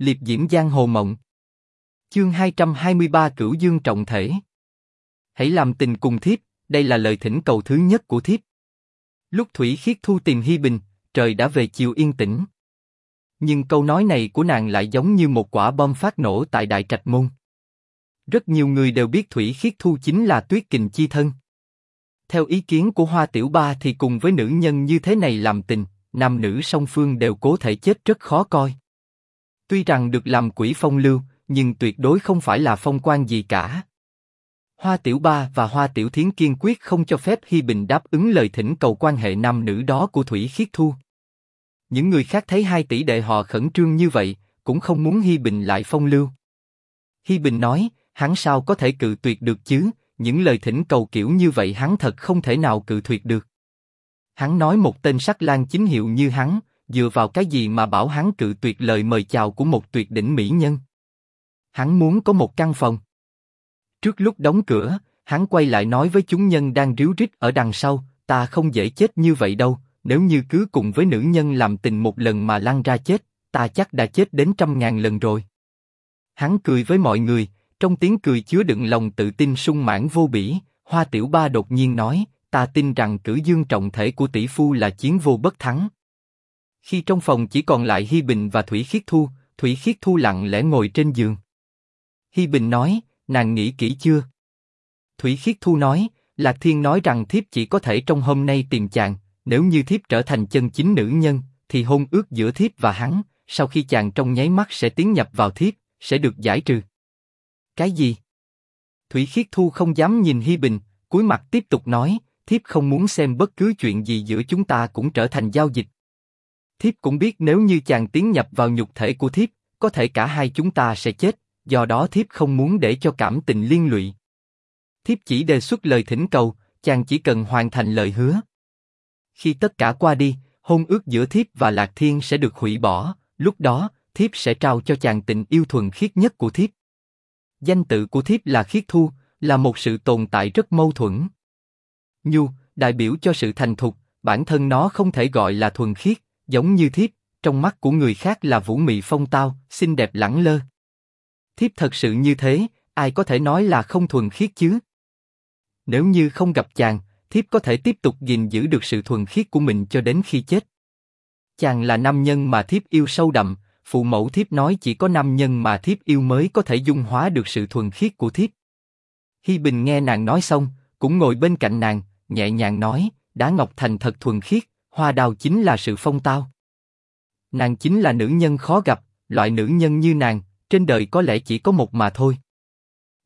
liệp diễm giang hồ mộng. Chương 223 Cửu Dương trọng thể. Hãy làm tình cùng thiếp, đây là lời thỉnh cầu thứ nhất của thiếp. Lúc Thủy Khiết Thu tìm Hi Bình, trời đã về chiều yên tĩnh. Nhưng câu nói này của nàng lại giống như một quả bom phát nổ tại Đại Trạch Môn. Rất nhiều người đều biết Thủy Khiết Thu chính là Tuyết Kình chi thân. Theo ý kiến của Hoa Tiểu Ba thì cùng với nữ nhân như thế này làm tình, nam nữ song phương đều cố thể chết rất khó coi. Tuy rằng được làm quỷ phong lưu, nhưng tuyệt đối không phải là phong quan gì cả. Hoa Tiểu Ba và Hoa Tiểu Thiến kiên quyết không cho phép Hi Bình đáp ứng lời thỉnh cầu quan hệ nam nữ đó của Thủy Khiết Thu. Những người khác thấy hai tỷ đệ họ khẩn trương như vậy, cũng không muốn Hi Bình lại phong lưu. Hi Bình nói, hắn sao có thể cự tuyệt được chứ? Những lời thỉnh cầu kiểu như vậy hắn thật không thể nào cự tuyệt được. Hắn nói một tên sắc lang chính hiệu như hắn, dựa vào cái gì mà bảo hắn cự tuyệt lời mời chào của một tuyệt đỉnh mỹ nhân? Hắn muốn có một căn phòng. Trước lúc đóng cửa, hắn quay lại nói với chúng nhân đang ríu rít ở đằng sau, ta không dễ chết như vậy đâu. Nếu như cứ cùng với nữ nhân làm tình một lần mà lăn ra chết, ta chắc đã chết đến trăm ngàn lần rồi. Hắn cười với mọi người, trong tiếng cười chứa đựng lòng tự tin sung mãn vô bỉ. Hoa Tiểu Ba đột nhiên nói, ta tin rằng cử dương trọng thể của tỷ phu là chiến vô bất thắng. Khi trong phòng chỉ còn lại Hi Bình và Thủy Khiết Thu, Thủy Khiết Thu lặng lẽ ngồi trên giường. Hi Bình nói, nàng nghĩ kỹ chưa? Thủy Khiết Thu nói, Lạc Thiên nói rằng thiếp chỉ có thể trong hôm nay tìm chàng, nếu như thiếp trở thành chân chính nữ nhân, thì hôn ước giữa thiếp và hắn, sau khi chàng trong nháy mắt sẽ tiến nhập vào thiếp, sẽ được giải trừ. Cái gì? Thủy Khiết Thu không dám nhìn Hi Bình, cúi mặt tiếp tục nói, thiếp không muốn xem bất cứ chuyện gì giữa chúng ta cũng trở thành giao dịch. Thiếp cũng biết nếu như chàng tiến nhập vào nhục thể của thiếp, có thể cả hai chúng ta sẽ chết, do đó thiếp không muốn để cho cảm tình liên lụy. Thiếp chỉ đề xuất lời thỉnh cầu, chàng chỉ cần hoàn thành lời hứa. Khi tất cả qua đi, hôn ước giữa thiếp và lạc thiên sẽ được hủy bỏ. Lúc đó, thiếp sẽ trao cho chàng tình yêu thuần khiết nhất của thiếp. Danh tự của thiếp là khiết thu, là một sự tồn tại rất mâu thuẫn. Nhu đại biểu cho sự thành thục, bản thân nó không thể gọi là thuần khiết, giống như thiếp, trong mắt của người khác là vũ mị phong tao, xinh đẹp lẳng lơ. Thiếp thật sự như thế, ai có thể nói là không thuần khiết chứ? Nếu như không gặp chàng, thiếp có thể tiếp tục gìn giữ được sự thuần khiết của mình cho đến khi chết. Chàng là nam nhân mà thiếp yêu sâu đậm, phụ mẫu thiếp nói chỉ có nam nhân mà thiếp yêu mới có thể dung hóa được sự thuần khiết của thiếp. Hi Bình nghe nàng nói xong, cũng ngồi bên cạnh nàng, nhẹ nhàng nói, đá ngọc thành thật thuần khiết, hoa đào chính là sự phong tao. Nàng chính là nữ nhân khó gặp, loại nữ nhân như nàng, trên đời có lẽ chỉ có một mà thôi.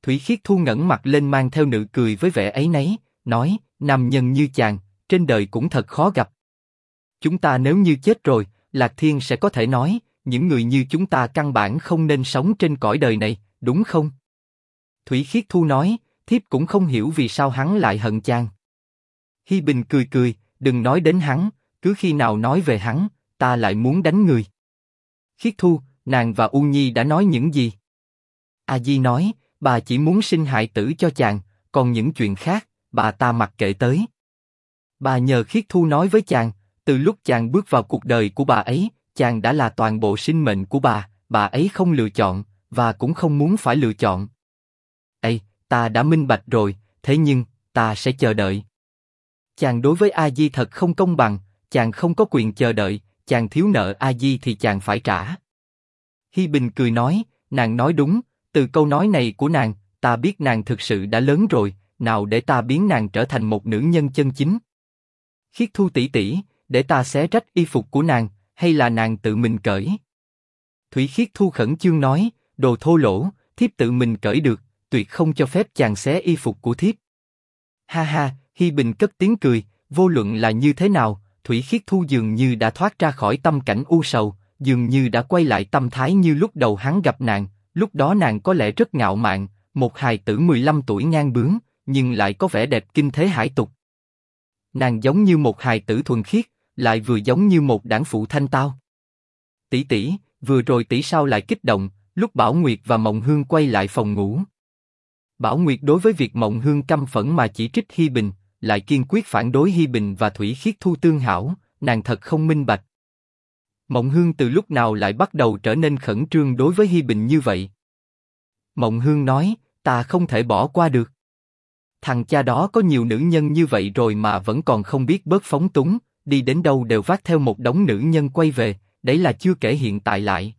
Thủy Khiết thu ngẩng mặt lên mang theo nụ cười với vẻ ấy nấy, nói, nam nhân như chàng, trên đời cũng thật khó gặp. Chúng ta nếu như chết rồi, Lạc Thiên sẽ có thể nói, những người như chúng ta căn bản không nên sống trên cõi đời này, đúng không? Thủy Khiết Thu nói, thiếp cũng không hiểu vì sao hắn lại hận chàng. Hi Bình cười cười, đừng nói đến hắn, cứ khi nào nói về hắn, ta lại muốn đánh người. Khiết Thu, nàng và U Nhi đã nói những gì? A Di nói, bà chỉ muốn sinh hại tử cho chàng, còn những chuyện khác, bà ta mặc kệ tới. Bà nhờ Khiết Thu nói với chàng, từ lúc chàng bước vào cuộc đời của bà ấy, chàng đã là toàn bộ sinh mệnh của bà, bà ấy không lựa chọn, và cũng không muốn phải lựa chọn. Ê, ta đã minh bạch rồi, thế nhưng, ta sẽ chờ đợi. Chàng đối với A Di thật không công bằng, chàng không có quyền chờ đợi, chàng thiếu nợ A Di thì chàng phải trả. Hi Bình cười nói, nàng nói đúng, từ câu nói này của nàng, ta biết nàng thực sự đã lớn rồi, nào để ta biến nàng trở thành một nữ nhân chân chính. Khiết Thu tỷ tỷ, để ta xé rách y phục của nàng, hay là nàng tự mình cởi? Thủy Khiết Thu khẩn trương nói, đồ thô lỗ, thiếp tự mình cởi được, tuyệt không cho phép chàng xé y phục của thiếp. Ha ha, Hi Bình cất tiếng cười, vô luận là như thế nào, Thủy Khiết Thu dường như đã thoát ra khỏi tâm cảnh u sầu, dường như đã quay lại tâm thái như lúc đầu hắn gặp nàng. Lúc đó nàng có lẽ rất ngạo mạn, một hài tử 15 tuổi ngang bướng, nhưng lại có vẻ đẹp kinh thế hải tục. Nàng giống như một hài tử thuần khiết, lại vừa giống như một đảng phụ thanh tao. Tỷ tỷ, vừa rồi tỷ sao lại kích động? Lúc Bảo Nguyệt và Mộng Hương quay lại phòng ngủ. Bảo Nguyệt đối với việc Mộng Hương căm phẫn mà chỉ trích Hi Bình, lại kiên quyết phản đối Hi Bình và Thủy Khiết Thu tương hảo, nàng thật không minh bạch. Mộng Hương từ lúc nào lại bắt đầu trở nên khẩn trương đối với Hi Bình như vậy? Mộng Hương nói, ta không thể bỏ qua được. Thằng cha đó có nhiều nữ nhân như vậy rồi mà vẫn còn không biết bớt phóng túng, đi đến đâu đều vác theo một đống nữ nhân quay về, đấy là chưa kể hiện tại lại.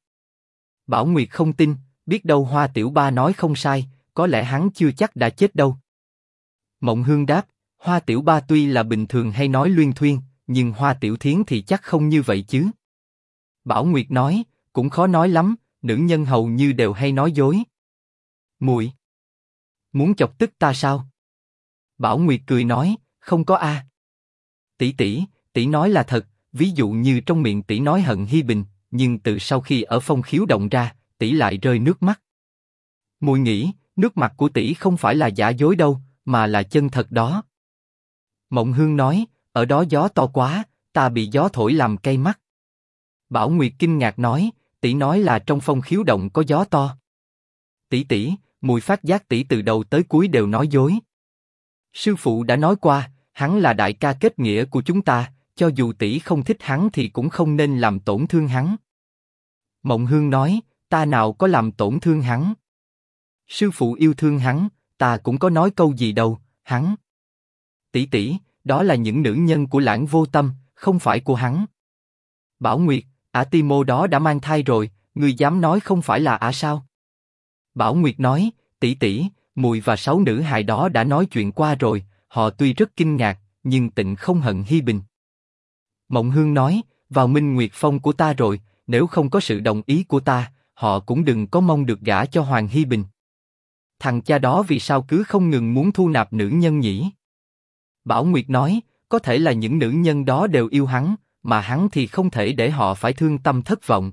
Bảo Nguyệt không tin, biết đâu Hoa Tiểu Ba nói không sai, có lẽ hắn chưa chắc đã chết đâu. Mộng Hương đáp, Hoa Tiểu Ba tuy là bình thường hay nói luyên thuyên, nhưng Hoa Tiểu Thiến thì chắc không như vậy chứ. Bảo Nguyệt nói, cũng khó nói lắm, nữ nhân hầu như đều hay nói dối. Muội, muốn chọc tức ta sao? Bảo Nguyệt cười nói, không có a. Tỷ tỷ, tỷ nói là thật, ví dụ như trong miệng tỷ nói hận Hi Bình, nhưng từ sau khi ở phong khiếu động ra, tỷ lại rơi nước mắt. Mùi nghĩ, nước mặt của tỷ không phải là giả dối đâu, mà là chân thật đó. Mộng Hương nói, ở đó gió to quá, ta bị gió thổi làm cay mắt. Bảo Nguyệt kinh ngạc nói, tỷ nói là trong phong khiếu động có gió to. Tỷ tỷ, mùi phát giác tỷ từ đầu tới cuối đều nói dối. Sư phụ đã nói qua, hắn là đại ca kết nghĩa của chúng ta, cho dù tỷ không thích hắn thì cũng không nên làm tổn thương hắn. Mộng Hương nói, ta nào có làm tổn thương hắn. Sư phụ yêu thương hắn, ta cũng có nói câu gì đâu, hắn. Tỷ tỷ, đó là những nữ nhân của lãng vô tâm, không phải của hắn. Bảo Nguyệt, ả ti mô đó đã mang thai rồi, người dám nói không phải là ả sao? Bảo Nguyệt nói, tỷ tỷ, mùi và sáu nữ hài đó đã nói chuyện qua rồi, họ tuy rất kinh ngạc, nhưng tịnh không hận Hi Bình. Mộng Hương nói, vào Minh Nguyệt Phong của ta rồi, nếu không có sự đồng ý của ta, họ cũng đừng có mong được gả cho Hoàng Hi Bình. Thằng cha đó vì sao cứ không ngừng muốn thu nạp nữ nhân nhỉ? Bảo Nguyệt nói, có thể là những nữ nhân đó đều yêu hắn, mà hắn thì không thể để họ phải thương tâm thất vọng.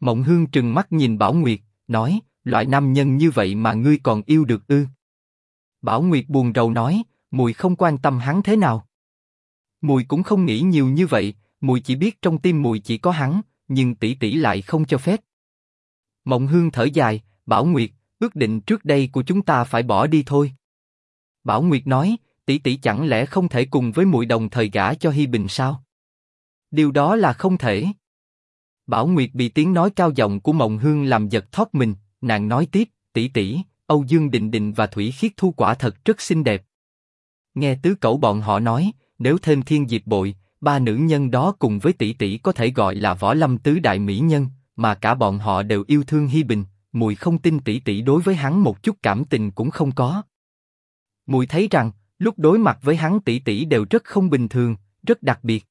Mộng Hương trừng mắt nhìn Bảo Nguyệt, nói, loại nam nhân như vậy mà ngươi còn yêu được ư? Bảo Nguyệt buồn rầu nói, mùi không quan tâm hắn thế nào. Mùi cũng không nghĩ nhiều như vậy, mùi chỉ biết trong tim mùi chỉ có hắn, nhưng tỷ tỷ lại không cho phép. Mộng Hương thở dài, Bảo Nguyệt, ước định trước đây của chúng ta phải bỏ đi thôi. Bảo Nguyệt nói, tỷ tỷ chẳng lẽ không thể cùng với mùi đồng thời gả cho Hi Bình sao? Điều đó là không thể. Bảo Nguyệt bị tiếng nói cao giọng của Mộng Hương làm giật thót mình, nàng nói tiếp, tỷ tỷ, Âu Dương Định Định và Thủy Khiết Thu quả thật rất xinh đẹp. Nghe tứ cẩu bọn họ nói, nếu thêm thiên diệp bội, ba nữ nhân đó cùng với tỷ tỷ có thể gọi là võ lâm tứ đại mỹ nhân, mà cả bọn họ đều yêu thương Hi Bình, mùi không tin tỷ tỷ đối với hắn một chút cảm tình cũng không có. Mùi thấy rằng, lúc đối mặt với hắn tỷ tỷ đều rất không bình thường, rất đặc biệt.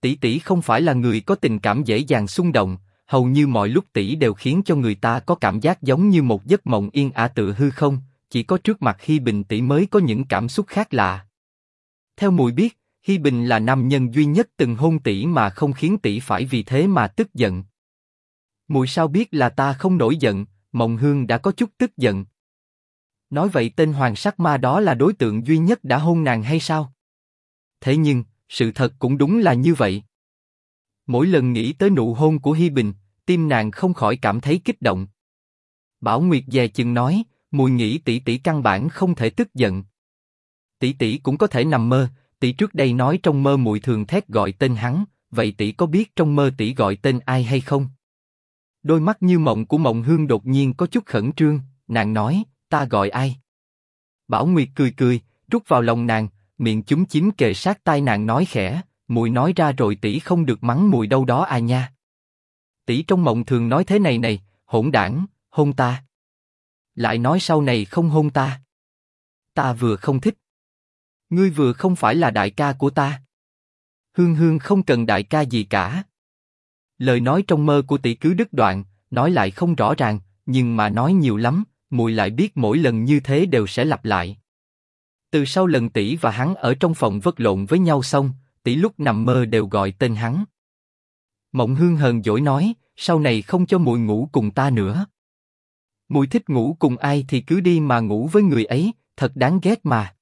Tỷ tỷ không phải là người có tình cảm dễ dàng xung động, hầu như mọi lúc tỷ đều khiến cho người ta có cảm giác giống như một giấc mộng yên ả tự hư không, chỉ có trước mặt Hi Bình tỷ mới có những cảm xúc khác lạ. Theo mùi biết, Hi Bình là nam nhân duy nhất từng hôn tỷ mà không khiến tỷ phải vì thế mà tức giận. Mùi sao biết là ta không nổi giận, Mộng Hương đã có chút tức giận. Nói vậy tên Hoàng Sắc Ma đó là đối tượng duy nhất đã hôn nàng hay sao? Thế nhưng, sự thật cũng đúng là như vậy. Mỗi lần nghĩ tới nụ hôn của Hi Bình, tim nàng không khỏi cảm thấy kích động. Bảo Nguyệt dè chừng nói, mùi nghĩ tỷ tỷ căn bản không thể tức giận. Tỷ tỷ cũng có thể nằm mơ, tỷ trước đây nói trong mơ mùi thường thét gọi tên hắn, vậy tỷ có biết trong mơ tỷ gọi tên ai hay không? Đôi mắt như mộng của mộng hương đột nhiên có chút khẩn trương, nàng nói, ta gọi ai? Bảo Nguyệt cười cười, rút vào lòng nàng, miệng chúng chín kề sát tai nàng nói khẽ, mùi nói ra rồi tỷ không được mắng mùi đâu đó à nha. Tỷ trong mộng thường nói thế này này, hỗn đảng, hôn ta. Lại nói sau này không hôn ta. Ta vừa không thích. Ngươi vừa không phải là đại ca của ta. Hương Hương không cần đại ca gì cả. Lời nói trong mơ của tỷ cứ đứt đoạn, nói lại không rõ ràng, nhưng mà nói nhiều lắm, mùi lại biết mỗi lần như thế đều sẽ lặp lại. Từ sau lần tỷ và hắn ở trong phòng vất lộn với nhau xong, tỷ lúc nằm mơ đều gọi tên hắn. Mộng Hương hờn dỗi nói, sau này không cho mùi ngủ cùng ta nữa. Mùi thích ngủ cùng ai thì cứ đi mà ngủ với người ấy, thật đáng ghét mà.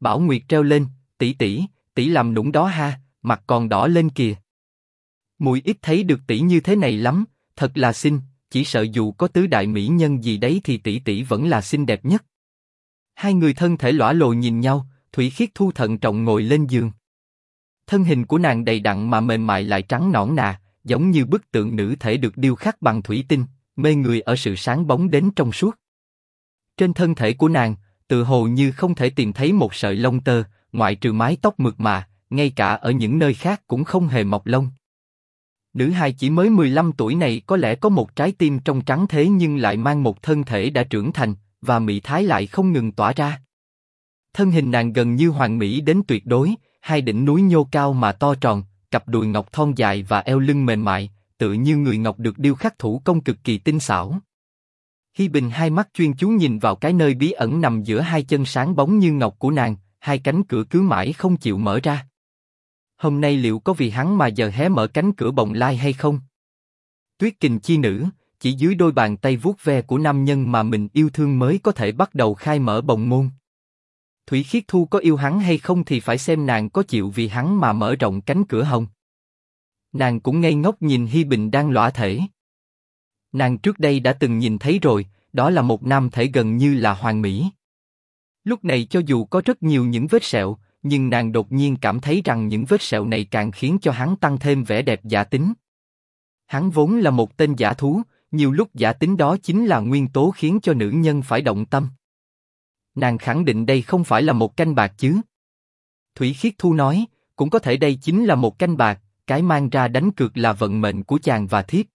Bảo Nguyệt treo lên, tỷ tỷ, tỷ làm nũng đó ha, mặt còn đỏ lên kìa. Mùi ít thấy được tỷ như thế này lắm, thật là xinh, chỉ sợ dù có tứ đại mỹ nhân gì đấy thì tỷ tỷ vẫn là xinh đẹp nhất. Hai người thân thể lõa lồ nhìn nhau, Thủy Khiết Thu thận trọng ngồi lên giường. Thân hình của nàng đầy đặn mà mềm mại lại trắng nõn nà, giống như bức tượng nữ thể được điêu khắc bằng thủy tinh, mê người ở sự sáng bóng đến trong suốt. Trên thân thể của nàng, tự hồ như không thể tìm thấy một sợi lông tơ, ngoại trừ mái tóc mượt mà, ngay cả ở những nơi khác cũng không hề mọc lông. Nữ hài chỉ mới 15 tuổi này có lẽ có một trái tim trong trắng thế nhưng lại mang một thân thể đã trưởng thành, và mỹ thái lại không ngừng tỏa ra. Thân hình nàng gần như hoàn mỹ đến tuyệt đối, hai đỉnh núi nhô cao mà to tròn, cặp đùi ngọc thon dài và eo lưng mềm mại, tự như người ngọc được điêu khắc thủ công cực kỳ tinh xảo. Hi Bình hai mắt chuyên chú nhìn vào cái nơi bí ẩn nằm giữa hai chân sáng bóng như ngọc của nàng, hai cánh cửa cứ mãi không chịu mở ra. Hôm nay liệu có vì hắn mà giờ hé mở cánh cửa bồng lai hay không? Tuyết kình chi nữ, chỉ dưới đôi bàn tay vuốt ve của nam nhân mà mình yêu thương mới có thể bắt đầu khai mở bồng môn. Thủy Khiết Thu có yêu hắn hay không thì phải xem nàng có chịu vì hắn mà mở rộng cánh cửa hồng. Nàng cũng ngây ngốc nhìn Hi Bình đang lõa thể. Nàng trước đây đã từng nhìn thấy rồi, đó là một nam thể gần như là hoàn mỹ. Lúc này cho dù có rất nhiều những vết sẹo, nhưng nàng đột nhiên cảm thấy rằng những vết sẹo này càng khiến cho hắn tăng thêm vẻ đẹp giả tính. Hắn vốn là một tên giả thú, nhiều lúc giả tính đó chính là nguyên tố khiến cho nữ nhân phải động tâm. Nàng khẳng định đây không phải là một canh bạc chứ. Thủy Khiết Thu nói, cũng có thể đây chính là một canh bạc, cái mang ra đánh cược là vận mệnh của chàng và thiếp.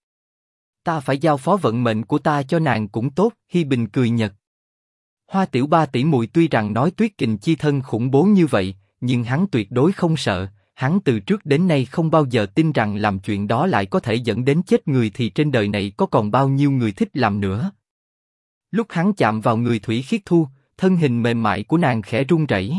Ta phải giao phó vận mệnh của ta cho nàng cũng tốt, Hi Bình cười nhật. Hoa Tiểu Ba tỷ muội tuy rằng nói Tuyết Kình chi thân khủng bố như vậy, nhưng hắn tuyệt đối không sợ. Hắn từ trước đến nay không bao giờ tin rằng làm chuyện đó lại có thể dẫn đến chết người thì trên đời này có còn bao nhiêu người thích làm nữa. Lúc hắn chạm vào người Thủy Khiết Thu, thân hình mềm mại của nàng khẽ run rẩy.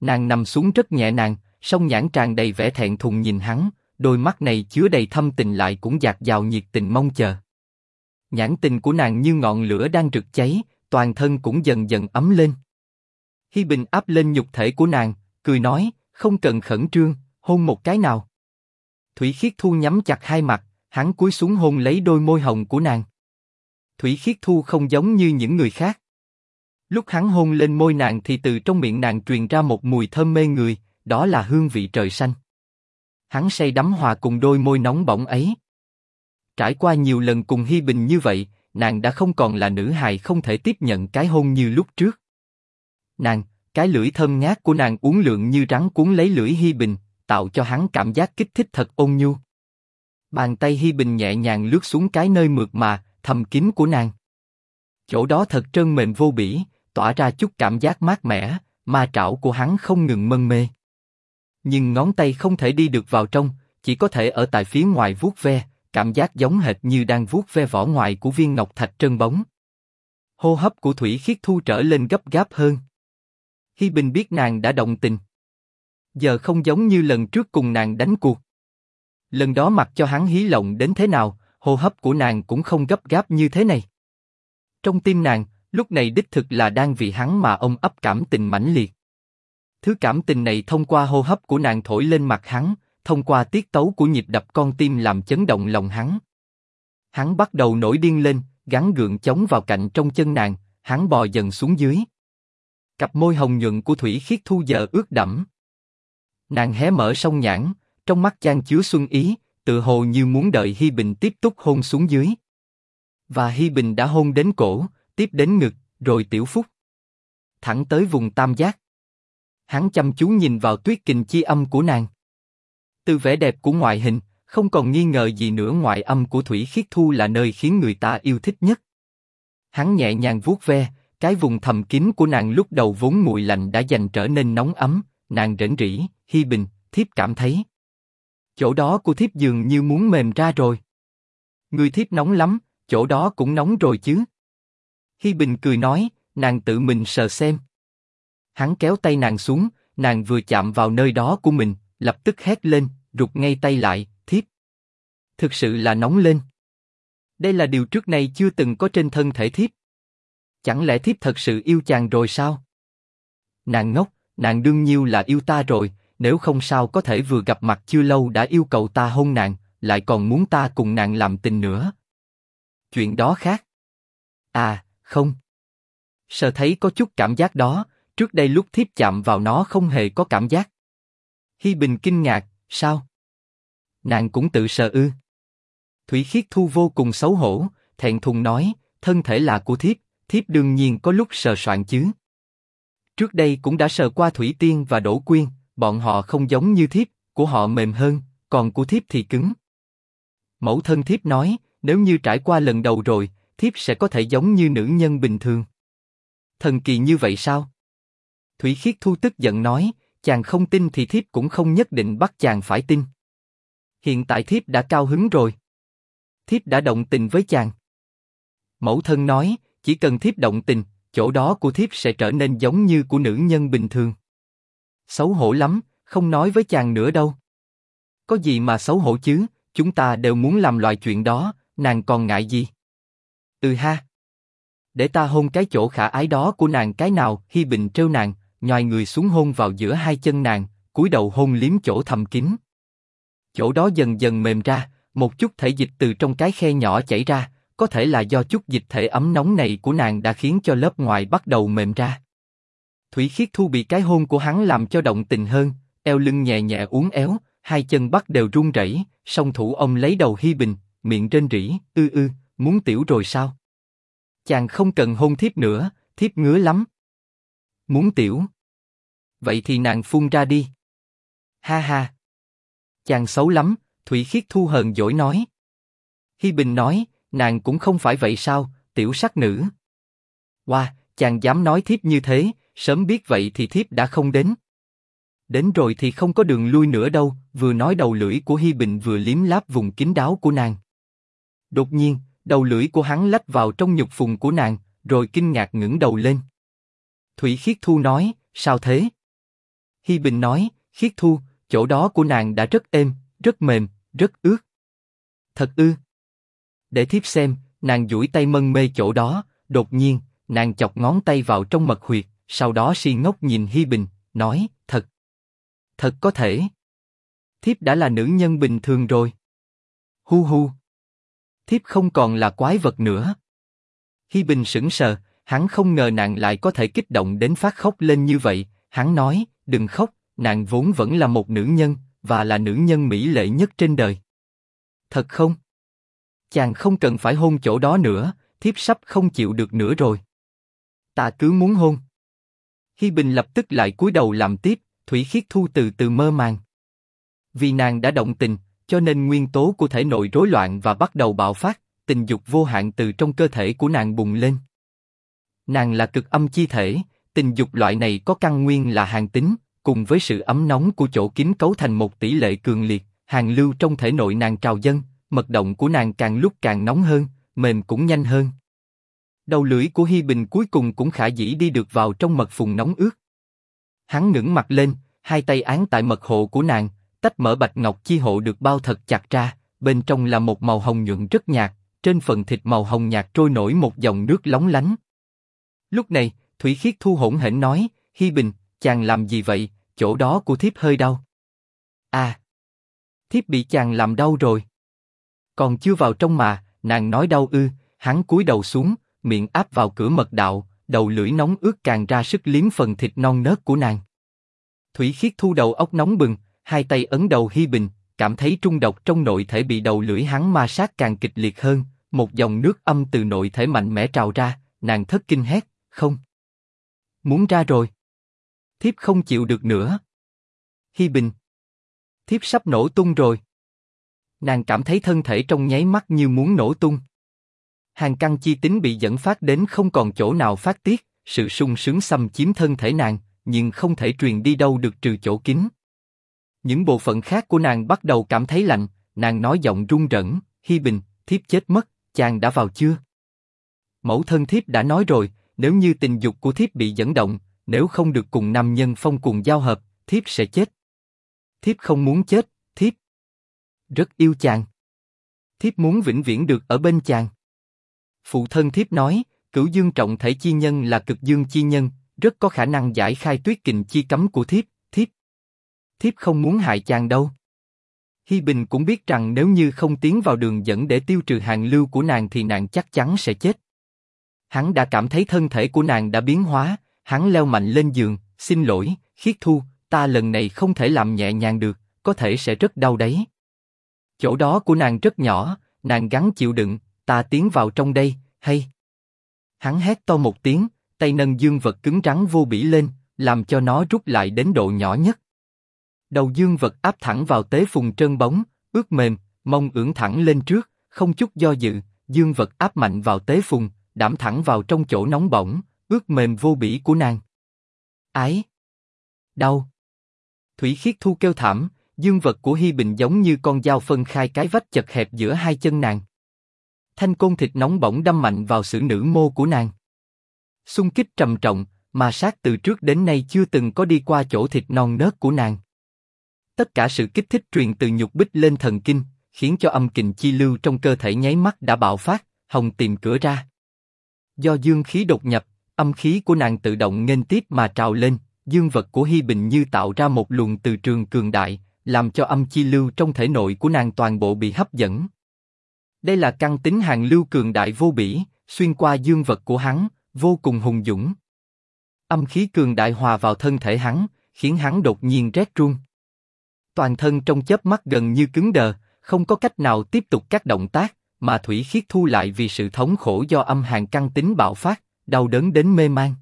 Nàng nằm xuống rất nhẹ nhàng, song nhãn tràn đầy vẻ thẹn thùng nhìn hắn, đôi mắt này chứa đầy thâm tình lại cũng dạt dào nhiệt tình mong chờ. Nhãn tình của nàng như ngọn lửa đang rực cháy, toàn thân cũng dần dần ấm lên. Hi Bình áp lên nhục thể của nàng, cười nói, không cần khẩn trương, hôn một cái nào. Thủy Khiết Thu nhắm chặt hai mặt, hắn cúi xuống hôn lấy đôi môi hồng của nàng. Thủy Khiết Thu không giống như những người khác. Lúc hắn hôn lên môi nàng thì từ trong miệng nàng truyền ra một mùi thơm mê người, đó là hương vị trời xanh. Hắn say đắm hòa cùng đôi môi nóng bỏng ấy. Trải qua nhiều lần cùng Hi Bình như vậy, nàng đã không còn là nữ hài không thể tiếp nhận cái hôn như lúc trước. Nàng, cái lưỡi thơm ngát của nàng uốn lượn như rắn cuốn lấy lưỡi Hi Bình, tạo cho hắn cảm giác kích thích thật ôn nhu. Bàn tay Hi Bình nhẹ nhàng lướt xuống cái nơi mượt mà, thầm kín của nàng. Chỗ đó thật trơn mềm vô bỉ, tỏa ra chút cảm giác mát mẻ, ma trảo của hắn không ngừng mân mê. Nhưng ngón tay không thể đi được vào trong, chỉ có thể ở tại phía ngoài vuốt ve, cảm giác giống hệt như đang vuốt ve vỏ ngoài của viên ngọc thạch trơn bóng. Hô hấp của Thủy Khiết Thu trở lên gấp gáp hơn. Hi Bình biết nàng đã động tình. Giờ không giống như lần trước cùng nàng đánh cuộc. Lần đó mặc cho hắn hí lộng đến thế nào, hô hấp của nàng cũng không gấp gáp như thế này. Trong tim nàng, lúc này đích thực là đang vì hắn mà ông ấp cảm tình mãnh liệt. Thứ cảm tình này thông qua hô hấp của nàng thổi lên mặt hắn, thông qua tiết tấu của nhịp đập con tim làm chấn động lòng hắn. Hắn bắt đầu nổi điên lên, gắn gượng chống vào cạnh trong chân nàng, hắn bò dần xuống dưới. Cặp môi hồng nhuận của Thủy Khiết Thu giờ ướt đẫm. Nàng hé mở song nhãn, trong mắt chan chứa xuân ý, tự hồ như muốn đợi Hi Bình tiếp tục hôn xuống dưới. Và Hi Bình đã hôn đến cổ, tiếp đến ngực, rồi tiểu phúc. Thẳng tới vùng tam giác. Hắn chăm chú nhìn vào tuyết kình chi âm của nàng. Từ vẻ đẹp của ngoại hình, không còn nghi ngờ gì nữa ngoại âm của Thủy Khiết Thu là nơi khiến người ta yêu thích nhất. Hắn nhẹ nhàng vuốt ve, cái vùng thầm kín của nàng lúc đầu vốn nguội lạnh đã dần trở nên nóng ấm, nàng rễn rỉ, hi bình, thiếp cảm thấy. Chỗ đó của thiếp dường như muốn mềm ra rồi. Người thiếp nóng lắm, chỗ đó cũng nóng rồi chứ. Hi Bình cười nói, nàng tự mình sờ xem. Hắn kéo tay nàng xuống, nàng vừa chạm vào nơi đó của mình, lập tức hét lên, rụt ngay tay lại, thiếp. Thực sự là nóng lên. Đây là điều trước nay chưa từng có trên thân thể thiếp. Chẳng lẽ thiếp thật sự yêu chàng rồi sao? Nàng ngốc, nàng đương nhiêu là yêu ta rồi, nếu không sao có thể vừa gặp mặt chưa lâu đã yêu cầu ta hôn nàng, lại còn muốn ta cùng nàng làm tình nữa. Chuyện đó khác. À, không. sợ thấy có chút cảm giác đó, trước đây lúc thiếp chạm vào nó không hề có cảm giác. Hi Bình kinh ngạc, sao? Nàng cũng tự sợ ư? Thủy Khiết Thu vô cùng xấu hổ, thẹn thùng nói, thân thể là của thiếp, thiếp đương nhiên có lúc sờ soạn chứ. Trước đây cũng đã sờ qua Thủy Tiên và Đỗ Quyên, bọn họ không giống như thiếp, của họ mềm hơn, còn của thiếp thì cứng. Mẫu thân thiếp nói, nếu như trải qua lần đầu rồi, thiếp sẽ có thể giống như nữ nhân bình thường. Thần kỳ như vậy sao? Thủy Khiết Thu tức giận nói, chàng không tin thì thiếp cũng không nhất định bắt chàng phải tin. Hiện tại thiếp đã cao hứng rồi. Thiếp đã động tình với chàng. Mẫu thân nói, chỉ cần thiếp động tình, chỗ đó của thiếp sẽ trở nên giống như của nữ nhân bình thường. Xấu hổ lắm, không nói với chàng nữa đâu. Có gì mà xấu hổ chứ, chúng ta đều muốn làm loại chuyện đó, nàng còn ngại gì? Ừ ha. Để ta hôn cái chỗ khả ái đó của nàng cái nào, Hi Bình trêu nàng, nhòi người xuống hôn vào giữa hai chân nàng, cúi đầu hôn liếm chỗ thầm kín. Chỗ đó dần dần mềm ra, một chút thể dịch từ trong cái khe nhỏ chảy ra, có thể là do chút dịch thể ấm nóng này của nàng đã khiến cho lớp ngoài bắt đầu mềm ra. Thủy Khiết Thu bị cái hôn của hắn làm cho động tình hơn, eo lưng nhẹ nhẹ uốn éo, hai chân bắt đều run rẩy, song thủ ông lấy đầu Hi Bình, miệng trên rỉ, ư ư, muốn tiểu rồi sao? Chàng không cần hôn thiếp nữa, thiếp ngứa lắm. Muốn tiểu? Vậy thì nàng phun ra đi. Ha ha. Chàng xấu lắm, Thủy Khiết Thu hờn dỗi nói. Hi Bình nói, nàng cũng không phải vậy sao, tiểu sắc nữ. Wow, chàng dám nói thiếp như thế, sớm biết vậy thì thiếp đã không đến. Đến rồi thì không có đường lui nữa đâu, vừa nói đầu lưỡi của Hi Bình vừa liếm láp vùng kín đáo của nàng. Đột nhiên, đầu lưỡi của hắn lách vào trong nhục phùng của nàng, rồi kinh ngạc ngẩng đầu lên. Thủy Khiết Thu nói, sao thế? Hi Bình nói, Khiết Thu, chỗ đó của nàng đã rất êm, rất mềm, rất ướt. Thật ư? Để thiếp xem, nàng duỗi tay mân mê chỗ đó, đột nhiên, nàng chọc ngón tay vào trong mật huyệt, sau đó si ngốc nhìn Hi Bình, nói, thật. Thật có thể. Thiếp đã là nữ nhân bình thường rồi. Hu hu. Thiếp không còn là quái vật nữa. Hi Bình sững sờ, hắn không ngờ nàng lại có thể kích động đến phát khóc lên như vậy. Hắn nói, đừng khóc, nàng vốn vẫn là một nữ nhân, và là nữ nhân mỹ lệ nhất trên đời. Thật không? Chàng không cần phải hôn chỗ đó nữa, thiếp sắp không chịu được nữa rồi. Ta cứ muốn hôn. Hi Bình lập tức lại cúi đầu làm tiếp, Thủy Khiết Thu từ từ mơ màng. Vì nàng đã động tình, cho nên nguyên tố của thể nội rối loạn và bắt đầu bạo phát, tình dục vô hạn từ trong cơ thể của nàng bùng lên. Nàng là cực âm chi thể, tình dục loại này có căn nguyên là hàng tính, cùng với sự ấm nóng của chỗ kín cấu thành một tỷ lệ cường liệt, hàng lưu trong thể nội nàng trào dâng, mật động của nàng càng lúc càng nóng hơn, mềm cũng nhanh hơn. Đầu lưỡi của Hi Bình cuối cùng cũng khả dĩ đi được vào trong mật phùng nóng ướt. Hắn ngẩng mặt lên, hai tay án tại mật hộ của nàng, tách mở bạch ngọc chi hộ được bao thật chặt ra, bên trong là một màu hồng nhuận rất nhạt, trên phần thịt màu hồng nhạt trôi nổi một dòng nước lóng lánh. Lúc này, Thủy Khiết thu hỗn hển nói, Hi Bình, chàng làm gì vậy? Chỗ đó của thiếp hơi đau. À, thiếp bị chàng làm đau rồi. Còn chưa vào trong mà, nàng nói đau ư? Hắn cúi đầu xuống, miệng áp vào cửa mật đạo, đầu lưỡi nóng ướt càng ra sức liếm phần thịt non nớt của nàng. Thủy Khiết thu đầu óc nóng bừng, hai tay ấn đầu Hi Bình, cảm thấy trung độc trong nội thể bị đầu lưỡi hắn ma sát càng kịch liệt hơn, một dòng nước âm từ nội thể mạnh mẽ trào ra, nàng thất kinh hét, không, muốn ra rồi, thiếp không chịu được nữa. Hi Bình, thiếp sắp nổ tung rồi. Nàng cảm thấy thân thể trong nháy mắt như muốn nổ tung. Hàng căn chi tính bị dẫn phát đến không còn chỗ nào phát tiết, sự sung sướng xâm chiếm thân thể nàng, nhưng không thể truyền đi đâu được trừ chỗ kín. Những bộ phận khác của nàng bắt đầu cảm thấy lạnh, nàng nói giọng run rẩy, Hi Bình, thiếp chết mất, chàng đã vào chưa? Mẫu thân thiếp đã nói rồi, nếu như tình dục của thiếp bị dẫn động, nếu không được cùng nam nhân phong cùng giao hợp, thiếp sẽ chết. Thiếp không muốn chết, thiếp rất yêu chàng. Thiếp muốn vĩnh viễn được ở bên chàng. Phụ thân thiếp nói, cửu dương trọng thể chi nhân là cực dương chi nhân, rất có khả năng giải khai tuyết kình chi cấm của thiếp, thiếp. Thiếp không muốn hại chàng đâu. Hi Bình cũng biết rằng nếu như không tiến vào đường dẫn để tiêu trừ hàng lưu của nàng thì nàng chắc chắn sẽ chết. Hắn đã cảm thấy thân thể của nàng đã biến hóa, hắn leo mạnh lên giường, xin lỗi, khiết thu, ta lần này không thể làm nhẹ nhàng được, có thể sẽ rất đau đấy. Chỗ đó của nàng rất nhỏ, nàng gắng chịu đựng, ta tiến vào trong đây, hay. Hắn hét to một tiếng, tay nâng dương vật cứng rắn vô bỉ lên, làm cho nó rút lại đến độ nhỏ nhất. Đầu dương vật áp thẳng vào tế phùng trơn bóng, ướt mềm, mông ưỡn thẳng lên trước, không chút do dự, dương vật áp mạnh vào tế phùng, đảm thẳng vào trong chỗ nóng bỏng, ướt mềm vô bỉ của nàng. Ái! Đau! Thủy Khiết Thu kêu thảm, dương vật của Hi Bình giống như con dao phân khai cái vách chật hẹp giữa hai chân nàng. Thanh côn thịt nóng bỏng đâm mạnh vào sự nữ mô của nàng. Xung kích trầm trọng, mà sát từ trước đến nay chưa từng có đi qua chỗ thịt non nớt của nàng. Tất cả sự kích thích truyền từ nhục bích lên thần kinh, khiến cho âm kình chi lưu trong cơ thể nháy mắt đã bạo phát, hồng tìm cửa ra. Do dương khí đột nhập, âm khí của nàng tự động nghênh tiếp mà trào lên, dương vật của Hi Bình như tạo ra một luồng từ trường cường đại, làm cho âm chi lưu trong thể nội của nàng toàn bộ bị hấp dẫn. Đây là căn tính hàng lưu cường đại vô bỉ, xuyên qua dương vật của hắn, vô cùng hùng dũng. Âm khí cường đại hòa vào thân thể hắn, khiến hắn đột nhiên rét run. Toàn thân trong chớp mắt gần như cứng đờ, không có cách nào tiếp tục các động tác, mà Thủy Khiết Thu lại vì sự thống khổ do âm hàn căn tính bạo phát, đau đớn đến mê man.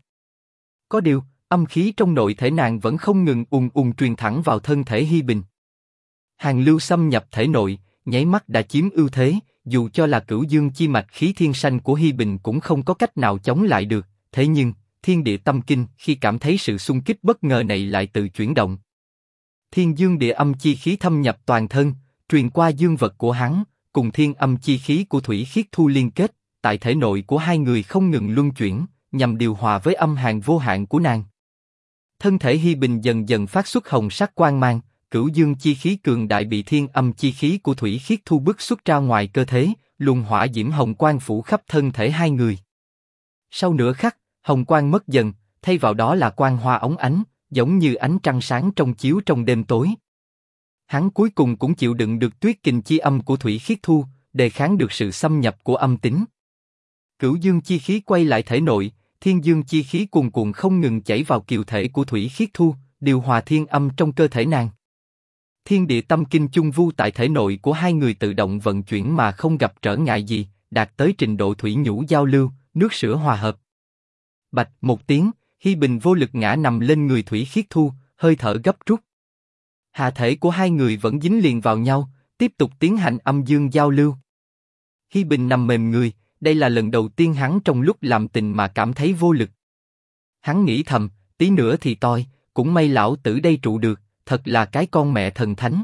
Có điều, âm khí trong nội thể nàng vẫn không ngừng ùn ùn truyền thẳng vào thân thể Hi Bình. Hàng lưu xâm nhập thể nội, nháy mắt đã chiếm ưu thế, dù cho là cửu dương chi mạch khí thiên sanh của Hi Bình cũng không có cách nào chống lại được. Thế nhưng, thiên địa tâm kinh khi cảm thấy sự xung kích bất ngờ này lại tự chuyển động. Thiên dương địa âm chi khí thâm nhập toàn thân, truyền qua dương vật của hắn, cùng thiên âm chi khí của thủy khiết thu liên kết, tại thể nội của hai người không ngừng luân chuyển, nhằm điều hòa với âm hàn vô hạn của nàng. Thân thể Hi Bình dần dần phát xuất hồng sắc quang mang, cửu dương chi khí cường đại bị thiên âm chi khí của thủy khiết thu bức xuất ra ngoài cơ thể, luồng hỏa diễm hồng quang phủ khắp thân thể hai người. Sau nửa khắc, hồng quang mất dần, thay vào đó là quang hoa ống ánh, giống như ánh trăng sáng trong chiếu trong đêm tối. Hắn cuối cùng cũng chịu đựng được tuyết kình chi âm của thủy khiết thu, đề kháng được sự xâm nhập của âm tính. Cửu dương chi khí quay lại thể nội, thiên dương chi khí cuồn cuộn không ngừng chảy vào kiều thể của thủy khiết thu, điều hòa thiên âm trong cơ thể nàng. Thiên địa tâm kinh chung vu tại thể nội của hai người tự động vận chuyển mà không gặp trở ngại gì, đạt tới trình độ thủy nhũ giao lưu, nước sữa hòa hợp. Bạch một tiếng, Hi Bình vô lực ngã nằm lên người Thủy Khiết Thu, hơi thở gấp rút. Hạ thể của hai người vẫn dính liền vào nhau, tiếp tục tiến hành âm dương giao lưu. Hi Bình nằm mềm người, đây là lần đầu tiên hắn trong lúc làm tình mà cảm thấy vô lực. Hắn nghĩ thầm, tí nữa thì toi, cũng may lão tử đây trụ được, thật là cái con mẹ thần thánh.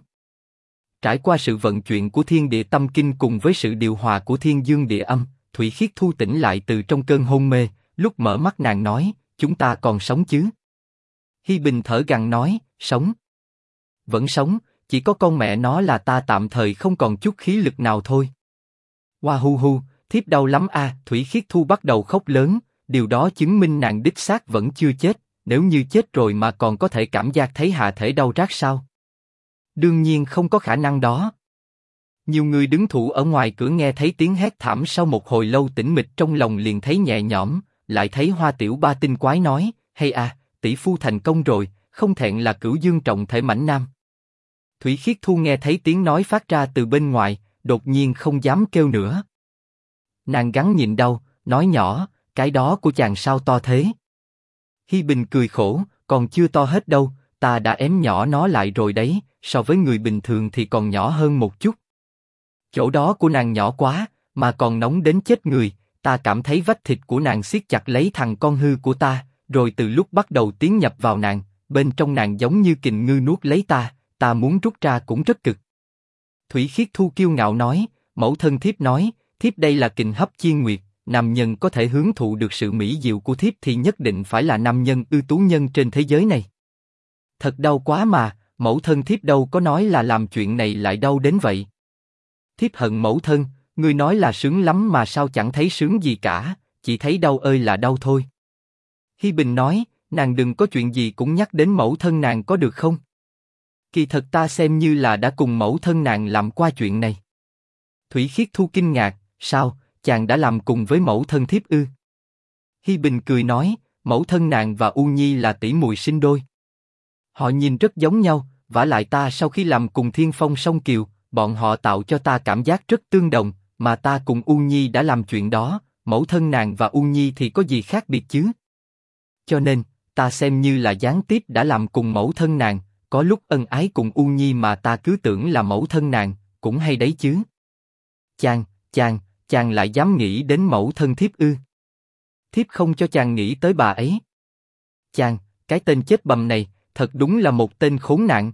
Trải qua sự vận chuyển của thiên địa tâm kinh cùng với sự điều hòa của thiên dương địa âm, Thủy Khiết thu tỉnh lại từ trong cơn hôn mê, lúc mở mắt nàng nói, chúng ta còn sống chứ? Hi Bình thở gằn nói, sống. Vẫn sống, chỉ có con mẹ nó là ta tạm thời không còn chút khí lực nào thôi. Hoa hu hu, thiếp đau lắm a. Thủy Khiết Thu bắt đầu khóc lớn, điều đó chứng minh nàng đích xác vẫn chưa chết. Nếu như chết rồi mà còn có thể cảm giác thấy hạ thể đau rát sao? Đương nhiên không có khả năng đó. Nhiều người đứng thủ ở ngoài cửa nghe thấy tiếng hét thảm sau một hồi lâu tĩnh mịch trong lòng liền thấy nhẹ nhõm, lại thấy Hoa Tiểu Ba tinh quái nói, hay à, tỷ phu thành công rồi, không thẹn là cửu dương trọng thể mảnh nam. Thủy Khiết Thu nghe thấy tiếng nói phát ra từ bên ngoài, đột nhiên không dám kêu nữa. Nàng gắng nhìn đau, nói nhỏ, cái đó của chàng sao to thế? Hi Bình cười khổ, còn chưa to hết đâu, ta đã ém nhỏ nó lại rồi đấy, so với người bình thường thì còn nhỏ hơn một chút. Chỗ đó của nàng nhỏ quá, mà còn nóng đến chết người, ta cảm thấy vách thịt của nàng siết chặt lấy thằng con hư của ta, rồi từ lúc bắt đầu tiến nhập vào nàng, bên trong nàng giống như kình ngư nuốt lấy ta, ta muốn rút ra cũng rất cực. Thủy Khiết Thu kiêu ngạo nói, mẫu thân thiếp nói, thiếp đây là kình hấp chiên nguyệt, nam nhân có thể hướng thụ được sự mỹ diệu của thiếp thì nhất định phải là nam nhân ưu tú nhân trên thế giới này. Thật đau quá mà, mẫu thân thiếp đâu có nói là làm chuyện này lại đau đến vậy. Thiếp hận mẫu thân, người nói là sướng lắm mà sao chẳng thấy sướng gì cả, chỉ thấy đau ơi là đau thôi. Hi Bình nói, nàng đừng có chuyện gì cũng nhắc đến mẫu thân nàng có được không? Kỳ thật ta xem như là đã cùng mẫu thân nàng làm qua chuyện này. Thủy Khiết Thu kinh ngạc, sao, chàng đã làm cùng với mẫu thân thiếp ư? Hi Bình cười nói, mẫu thân nàng và U Nhi là tỷ muội sinh đôi. Họ nhìn rất giống nhau, vả lại ta sau khi làm cùng Thiên Phong Song Kiều, bọn họ tạo cho ta cảm giác rất tương đồng, mà ta cùng U Nhi đã làm chuyện đó, mẫu thân nàng và U Nhi thì có gì khác biệt chứ? Cho nên, ta xem như là gián tiếp đã làm cùng mẫu thân nàng, có lúc ân ái cùng U Nhi mà ta cứ tưởng là mẫu thân nàng, cũng hay đấy chứ. Chàng, chàng, chàng lại dám nghĩ đến mẫu thân thiếp ư? Thiếp không cho chàng nghĩ tới bà ấy. Chàng, cái tên chết bầm này, thật đúng là một tên khốn nạn.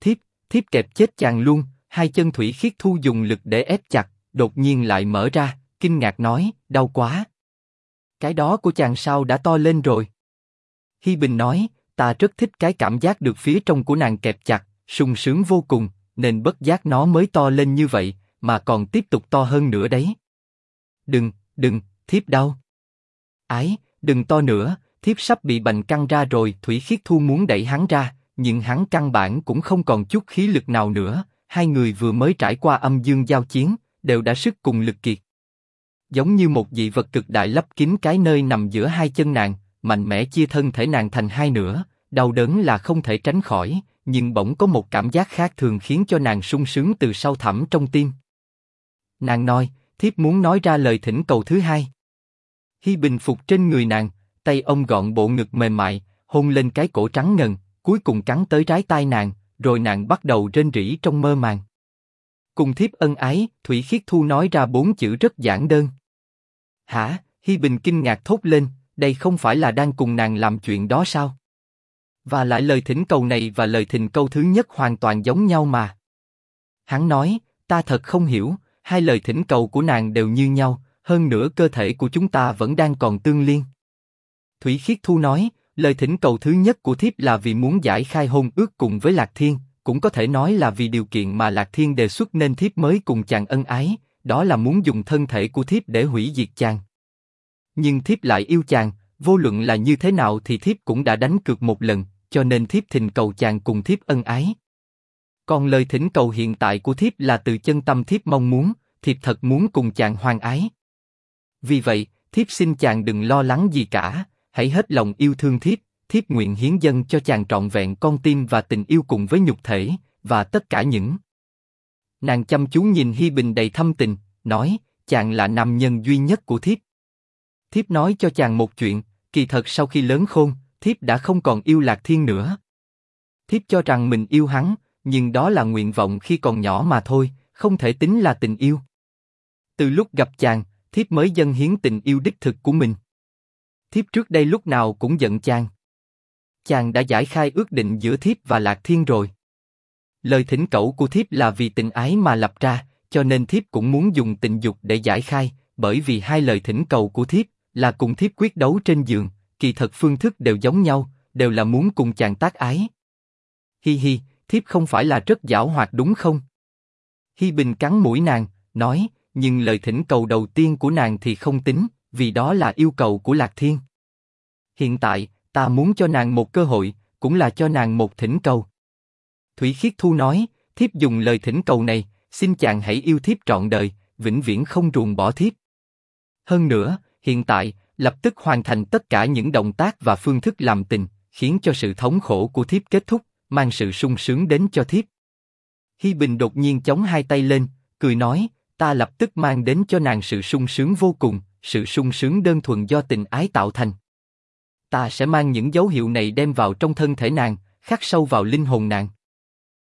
Thiếp, thiếp kẹp chết chàng luôn, hai chân thủy khiết thu dùng lực để ép chặt, đột nhiên lại mở ra, kinh ngạc nói, đau quá. Cái đó của chàng sao đã to lên rồi? Hi Bình nói, ta rất thích cái cảm giác được phía trong của nàng kẹp chặt, sung sướng vô cùng, nên bất giác nó mới to lên như vậy, mà còn tiếp tục to hơn nữa đấy. Đừng, đừng, thiếp đau. Ái, đừng to nữa, thiếp sắp bị bành căng ra rồi. Thủy Khiết Thu muốn đẩy hắn ra, nhưng hắn căn bản cũng không còn chút khí lực nào nữa. Hai người vừa mới trải qua âm dương giao chiến, đều đã sức cùng lực kiệt. Giống như một dị vật cực đại lấp kín cái nơi nằm giữa hai chân nàng, mạnh mẽ chia thân thể nàng thành hai nửa, đau đớn là không thể tránh khỏi, nhưng bỗng có một cảm giác khác thường khiến cho nàng sung sướng từ sâu thẳm trong tim. Nàng nói, thiếp muốn nói ra lời thỉnh cầu thứ hai. Hi bình phục trên người nàng, tay ông gọn bộ ngực mềm mại, hôn lên cái cổ trắng ngần, cuối cùng cắn tới trái tai nàng, rồi nàng bắt đầu rên rỉ trong mơ màng. Cùng thiếp ân ái, Thủy Khiết Thu nói ra bốn chữ rất giản đơn. Hả? Hi Bình kinh ngạc thốt lên, đây không phải là đang cùng nàng làm chuyện đó sao? Và lại lời thỉnh cầu này và lời thỉnh cầu thứ nhất hoàn toàn giống nhau mà. Hắn nói, ta thật không hiểu, hai lời thỉnh cầu của nàng đều như nhau, hơn nữa cơ thể của chúng ta vẫn đang còn tương liên. Thủy Khiết Thu nói, lời thỉnh cầu thứ nhất của thiếp là vì muốn giải khai hôn ước cùng với Lạc Thiên, cũng có thể nói là vì điều kiện mà Lạc Thiên đề xuất nên thiếp mới cùng chàng ân ái, đó là muốn dùng thân thể của thiếp để hủy diệt chàng. Nhưng thiếp lại yêu chàng, vô luận là như thế nào thì thiếp cũng đã đánh cược một lần, cho nên thiếp thỉnh cầu chàng cùng thiếp ân ái. Còn lời thỉnh cầu hiện tại của thiếp là từ chân tâm thiếp mong muốn, thiếp thật muốn cùng chàng hoan ái. Vì vậy, thiếp xin chàng đừng lo lắng gì cả, hãy hết lòng yêu thương thiếp, thiếp nguyện hiến dân cho chàng trọn vẹn con tim và tình yêu cùng với nhục thể và tất cả những. Nàng chăm chú nhìn Hi Bình đầy thâm tình, nói, chàng là nam nhân duy nhất của thiếp. Thiếp nói cho chàng một chuyện, kỳ thật sau khi lớn khôn, thiếp đã không còn yêu Lạc Thiên nữa. Thiếp cho rằng mình yêu hắn, nhưng đó là nguyện vọng khi còn nhỏ mà thôi, không thể tính là tình yêu. Từ lúc gặp chàng, thiếp mới dâng hiến tình yêu đích thực của mình. Thiếp trước đây lúc nào cũng giận chàng. Chàng đã giải khai ước định giữa thiếp và Lạc Thiên rồi. Lời thỉnh cầu của thiếp là vì tình ái mà lập ra, cho nên thiếp cũng muốn dùng tình dục để giải khai, bởi vì hai lời thỉnh cầu của thiếp là cùng thiếp quyết đấu trên giường, kỳ thật phương thức đều giống nhau, đều là muốn cùng chàng tác ái. Hi hi, thiếp không phải là rất giảo hoạt đúng không? Hi Bình cắn mũi nàng, nói, nhưng lời thỉnh cầu đầu tiên của nàng thì không tính, vì đó là yêu cầu của Lạc Thiên. Hiện tại, ta muốn cho nàng một cơ hội, cũng là cho nàng một thỉnh cầu. Thủy Khiết Thu nói, thiếp dùng lời thỉnh cầu này, xin chàng hãy yêu thiếp trọn đời, vĩnh viễn không ruồng bỏ thiếp. Hơn nữa, hiện tại, lập tức hoàn thành tất cả những động tác và phương thức làm tình, khiến cho sự thống khổ của thiếp kết thúc, mang sự sung sướng đến cho thiếp. Hi Bình đột nhiên chống hai tay lên, cười nói, ta lập tức mang đến cho nàng sự sung sướng vô cùng, sự sung sướng đơn thuần do tình ái tạo thành. Ta sẽ mang những dấu hiệu này đem vào trong thân thể nàng, khắc sâu vào linh hồn nàng.